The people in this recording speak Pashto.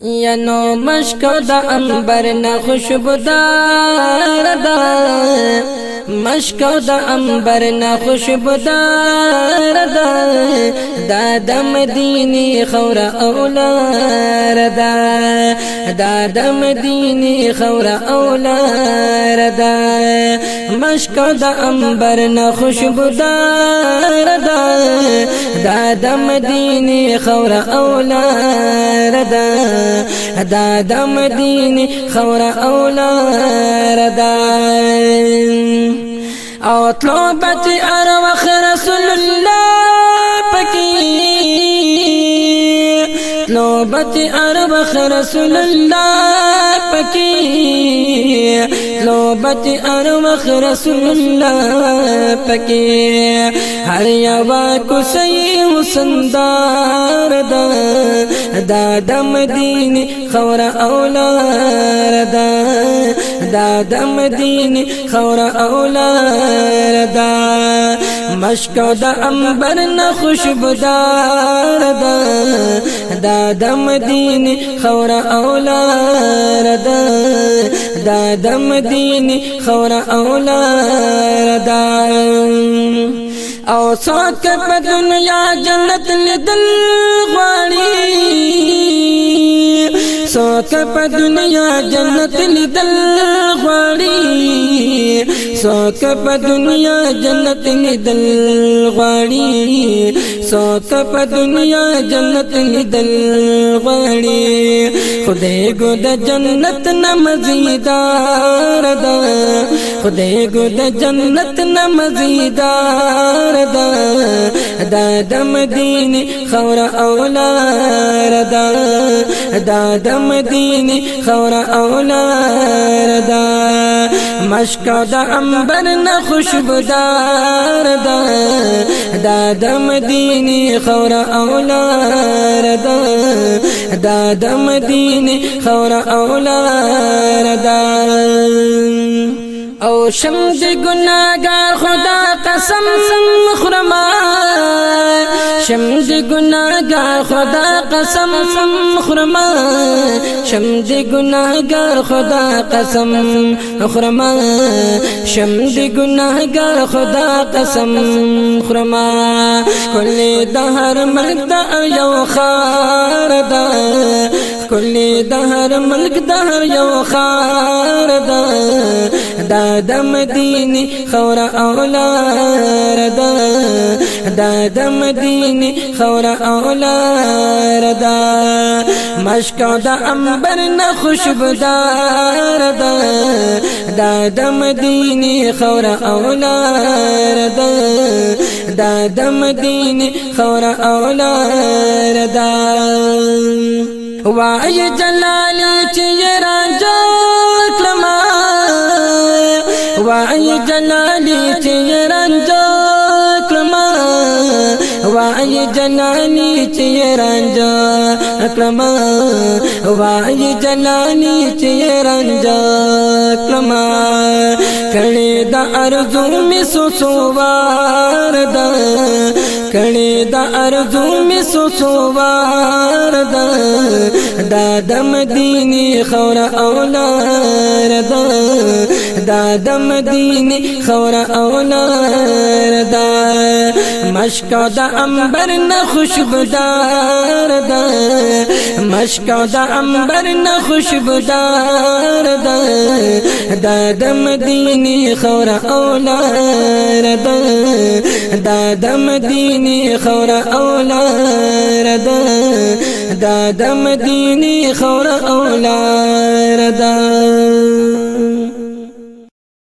ینو مشکو دا انبر نا خوشبودار دا مشکو دا انبر نا خوشبودار دا دا د مدینه خور اولار دا دا د مدینه خور اولار دا مشکو دا انبر نا خوشبودار دا دا د مدینه خور اولاد دا دا د خورا خور ردا او طلبت اروخ رسول الله پکی طلبت اروخ رسول الله پکی صحبت ارمخ رسول الله پکې هر یوا کو سي حسندار دا دا د مدینه خور اولار دا دا د مدینه خور اولار دا مشکو د انبر نه خوشبودار دا دا د مدینه خور اولار دا دا د مدینه خور اولاد او سات په دنیا جنت لیدل غواړي سات په دنیا جنت لیدل غواړي سات په دنیا جنت لیدل غواړي سوت په دنیا جنت لیدل غړي خدای ګو د جنت نمزیدار ده خدای ګو د جنت نمزیدار ده دا د مدینه خور اولار ده دا د مدینه خور اولار ده مشکا د انبر نه خوشبودار ده دا د مدینه مدینه خور اولار دا دا د خورا خور اولار دا شم د ګناګار خدا قسم خرما شم د ګناګار خدا قسم خرما شم د ګناګار خدا قسم خرما شم د ګناګار خدا قسم خرما کله د هر مرګ د یو خار ده كل دهر ملك دهر يو خار دا دا د مدینه خور اولار دا دا د مدینه خور اولار دا مشکو د انبر نه خوشبودار دا دا د مدینه خور اولار دا دا د مدینه خور اولار دا وای جلالی چې رنجوک لما وای جلالی چې رنجوک لما وای جلالی چې رنجوک لما وای جلالی چې رنجوک لما کړي د ارزو می سوسوار ده کړي د ارزو می سوسوار ده دا د مدینه خور اولاد ده دا د مدینه خورا او نار دا مشک دا انبر نه خوشبودار دا مشک دا انبر نه خوشبودار دا دا د مدینه خورا او نار دا دا د مدینه خورا او نار دا دا د مدینه خورا او لار دا